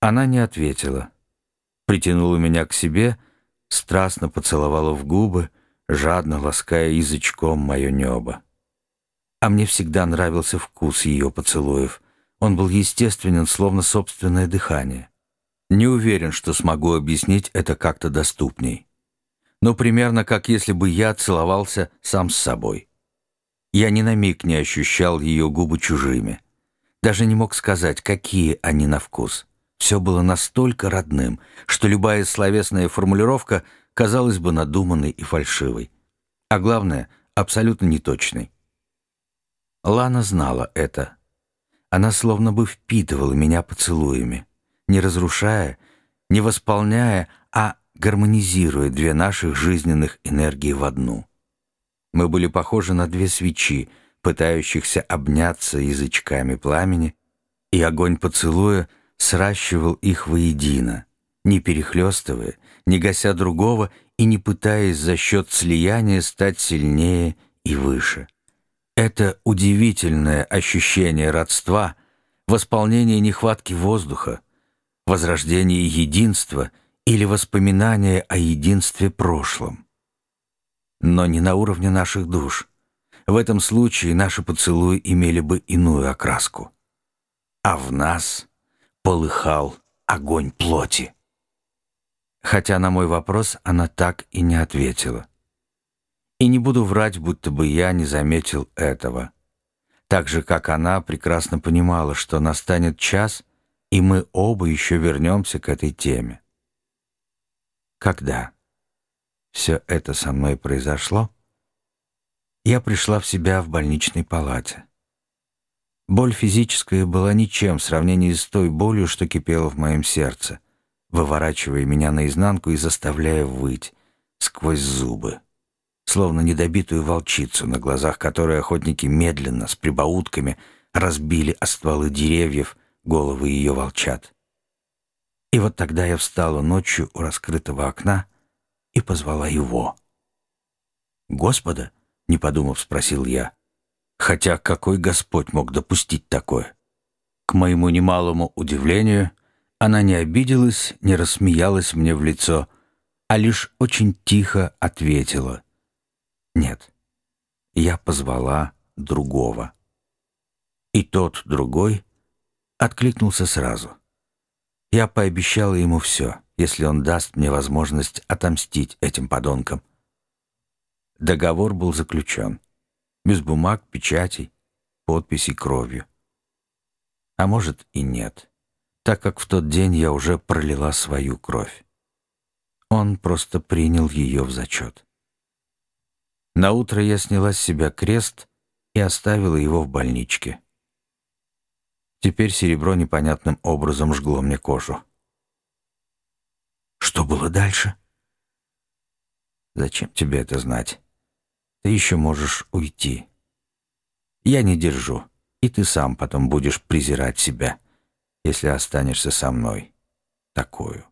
Она не ответила. Притянула меня к себе, страстно поцеловала в губы, жадно лаская язычком мое небо. А мне всегда нравился вкус ее поцелуев. Он был естественен, словно собственное дыхание. Не уверен, что смогу объяснить это как-то доступней. Но примерно как если бы я целовался сам с собой. Я ни на миг не ощущал ее губы чужими. Даже не мог сказать, какие они на вкус. Все было настолько родным, что любая словесная формулировка казалась бы надуманной и фальшивой. А главное, абсолютно неточной. Лана знала это. Она словно бы впитывала меня поцелуями, не разрушая, не восполняя, а гармонизируя две наших жизненных энергии в одну. Мы были похожи на две свечи, пытающихся обняться язычками пламени, и огонь поцелуя сращивал их воедино, не перехлестывая, не гася другого и не пытаясь за счет слияния стать сильнее и выше. Это удивительное ощущение родства, восполнение нехватки воздуха, возрождение единства или воспоминание о единстве прошлом. Но не на уровне наших душ. В этом случае наши поцелуи имели бы иную окраску. А в нас полыхал огонь плоти. Хотя на мой вопрос она так и не ответила. И не буду врать, будто бы я не заметил этого. Так же, как она прекрасно понимала, что настанет час, и мы оба еще вернемся к этой теме. Когда все это со мной произошло, я пришла в себя в больничной палате. Боль физическая была ничем в сравнении с той болью, что кипела в моем сердце, выворачивая меня наизнанку и заставляя выть сквозь зубы словно недобитую волчицу, на глазах которой охотники медленно, с прибаутками, разбили о стволы деревьев головы ее волчат. И вот тогда я встала ночью у раскрытого окна и позвала его. «Господа?» — не подумав, спросил я. Хотя какой Господь мог допустить такое? К моему немалому удивлению, она не обиделась, не рассмеялась мне в лицо, а лишь очень тихо ответила — нет, я позвала другого. И тот другой откликнулся сразу. Я пообещала ему все, если он даст мне возможность отомстить этим подонкам. Договор был заключен. Без бумаг, печатей, подписей кровью. А может и нет, так как в тот день я уже пролила свою кровь. Он просто принял ее в зачет. На утро я сняла с себя крест и оставила его в больничке. Теперь серебро непонятным образом жгло мне кожу. Что было дальше? Зачем тебе это знать? Ты еще можешь уйти. Я не держу, и ты сам потом будешь презирать себя, если останешься со мной, такую.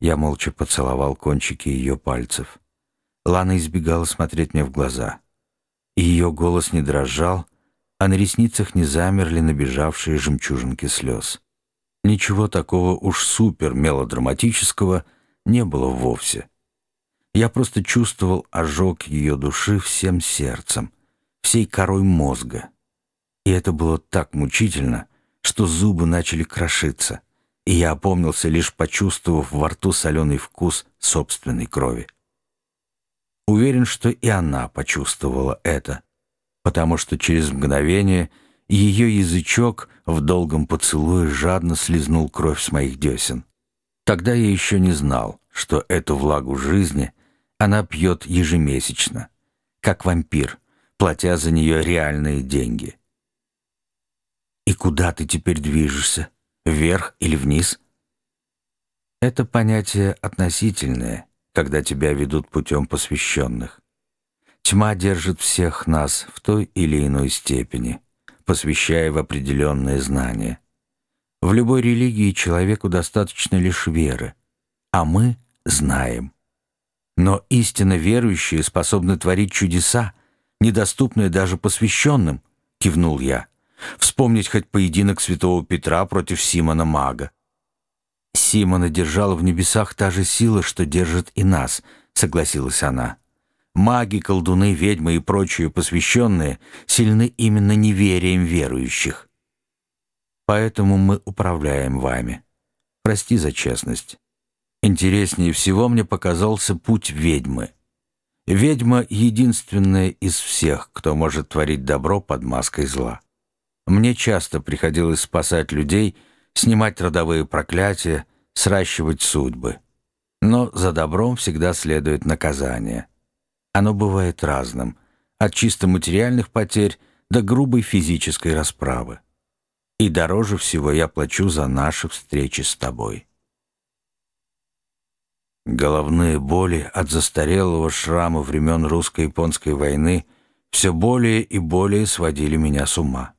Я молча поцеловал кончики ее пальцев. Лана избегала смотреть мне в глаза. И ее голос не дрожал, а на ресницах не замерли набежавшие жемчужинки слез. Ничего такого уж супер-мелодраматического не было вовсе. Я просто чувствовал ожог ее души всем сердцем, всей корой мозга. И это было так мучительно, что зубы начали крошиться, и я опомнился, лишь почувствовав во рту соленый вкус собственной крови. Уверен, что и она почувствовала это, потому что через мгновение ее язычок в долгом поцелуе жадно слезнул кровь с моих десен. Тогда я еще не знал, что эту влагу жизни она пьет ежемесячно, как вампир, платя за нее реальные деньги. «И куда ты теперь движешься? Вверх или вниз?» Это понятие относительное — когда тебя ведут путем посвященных. Тьма держит всех нас в той или иной степени, посвящая в определенные знания. В любой религии человеку достаточно лишь веры, а мы знаем. Но истинно верующие способны творить чудеса, недоступные даже посвященным, кивнул я. Вспомнить хоть поединок святого Петра против Симона Мага. Симона держала в небесах та же сила, что держит и нас, согласилась она. Маги, колдуны, ведьмы и прочие посвященные сильны именно неверием верующих. Поэтому мы управляем вами. Прости за честность. Интереснее всего мне показался путь ведьмы. Ведьма — единственная из всех, кто может творить добро под маской зла. Мне часто приходилось спасать людей, снимать родовые проклятия, сращивать судьбы. Но за добром всегда следует наказание. Оно бывает разным, от чисто материальных потерь до грубой физической расправы. И дороже всего я плачу за наши встречи с тобой. Головные боли от застарелого шрама времен русско-японской войны все более и более сводили меня с ума.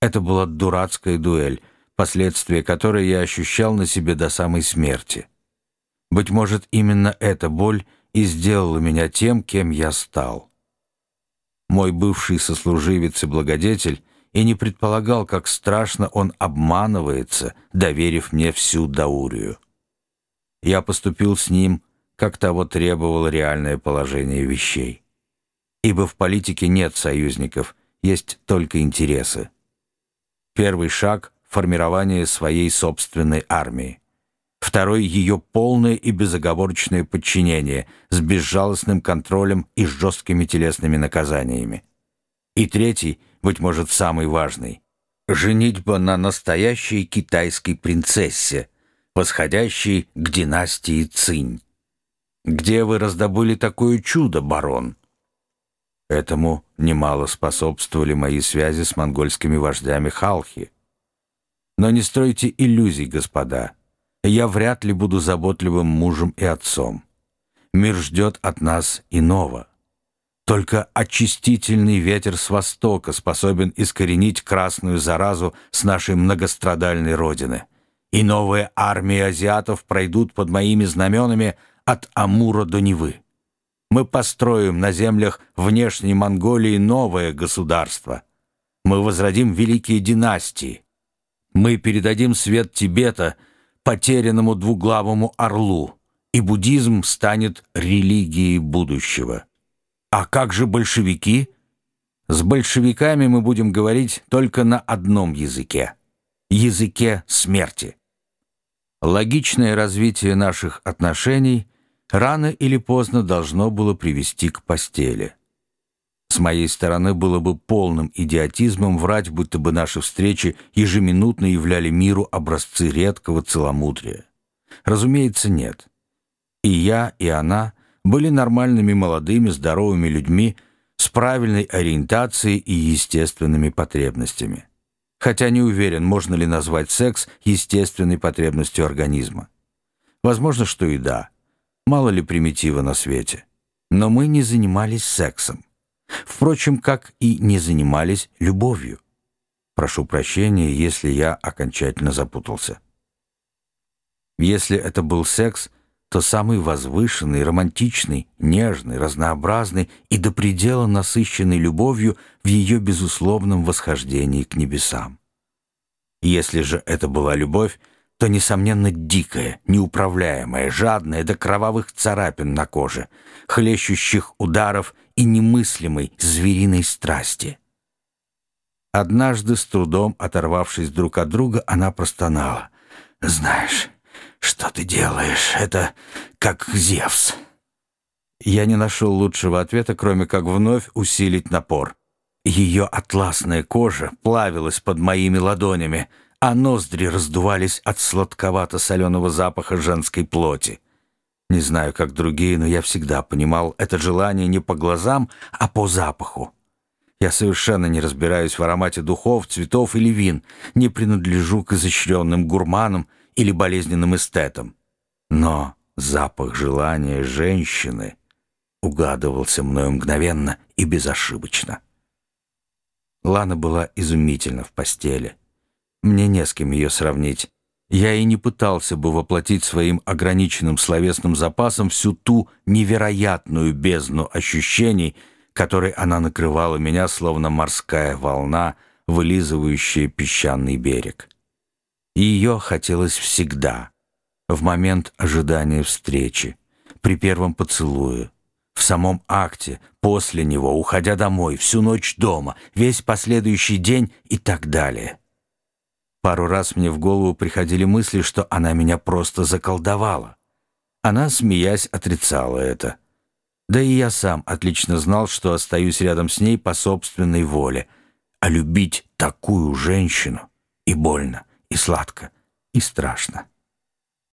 Это была дурацкая дуэль, последствия которой я ощущал на себе до самой смерти. Быть может, именно эта боль и сделала меня тем, кем я стал. Мой бывший сослуживец и благодетель и не предполагал, как страшно он обманывается, доверив мне всю Даурию я поступил с ним, как того требовало реальное положение вещей. Ибо в политике нет союзников, есть только интересы. Первый шаг — формирование своей собственной армии. Второй — ее полное и безоговорочное подчинение с безжалостным контролем и жесткими телесными наказаниями. И третий, быть может, самый важный — женитьба на настоящей китайской принцессе — восходящий к династии Цинь. Где вы раздобыли такое чудо, барон? Этому немало способствовали мои связи с монгольскими вождями Халхи. Но не стройте иллюзий, господа. Я вряд ли буду заботливым мужем и отцом. Мир ждет от нас иного. Только очистительный ветер с востока способен искоренить красную заразу с нашей многострадальной родины — и новые армии азиатов пройдут под моими знаменами от Амура до Невы. Мы построим на землях внешней Монголии новое государство. Мы возродим великие династии. Мы передадим свет Тибета потерянному двуглавому орлу, и буддизм станет религией будущего. А как же большевики? С большевиками мы будем говорить только на одном языке языке смерти. Логичное развитие наших отношений рано или поздно должно было привести к постели. С моей стороны было бы полным идиотизмом врать, будто бы наши встречи ежеминутно являли миру образцы редкого целомудрия. Разумеется, нет. И я, и она были нормальными молодыми здоровыми людьми с правильной ориентацией и естественными потребностями хотя не уверен, можно ли назвать секс естественной потребностью организма. Возможно, что и да. Мало ли примитива на свете. Но мы не занимались сексом. Впрочем, как и не занимались любовью. Прошу прощения, если я окончательно запутался. Если это был секс, то самый возвышенный, романтичный, нежный, разнообразный и до предела насыщенный любовью в ее безусловном восхождении к небесам. Если же это была любовь, то, несомненно, дикая, неуправляемая, жадная до кровавых царапин на коже, хлещущих ударов и немыслимой звериной страсти. Однажды, с трудом оторвавшись друг от друга, она простонала. «Знаешь, «Что ты делаешь? Это как Зевс». Я не нашел лучшего ответа, кроме как вновь усилить напор. Ее атласная кожа плавилась под моими ладонями, а ноздри раздувались от сладковато-соленого запаха женской плоти. Не знаю, как другие, но я всегда понимал это желание не по глазам, а по запаху. Я совершенно не разбираюсь в аромате духов, цветов или вин, не принадлежу к изощренным гурманам или болезненным эстетом. Но запах желания женщины угадывался мною мгновенно и безошибочно. Лана была изумительна в постели. Мне не с кем ее сравнить. Я и не пытался бы воплотить своим ограниченным словесным запасом всю ту невероятную бездну ощущений, которой она накрывала меня, словно морская волна, вылизывающая песчаный берег. И ее хотелось всегда, в момент ожидания встречи, при первом поцелуе, в самом акте, после него, уходя домой, всю ночь дома, весь последующий день и так далее. Пару раз мне в голову приходили мысли, что она меня просто заколдовала. Она, смеясь, отрицала это. Да и я сам отлично знал, что остаюсь рядом с ней по собственной воле. А любить такую женщину и больно, и сладко, и страшно.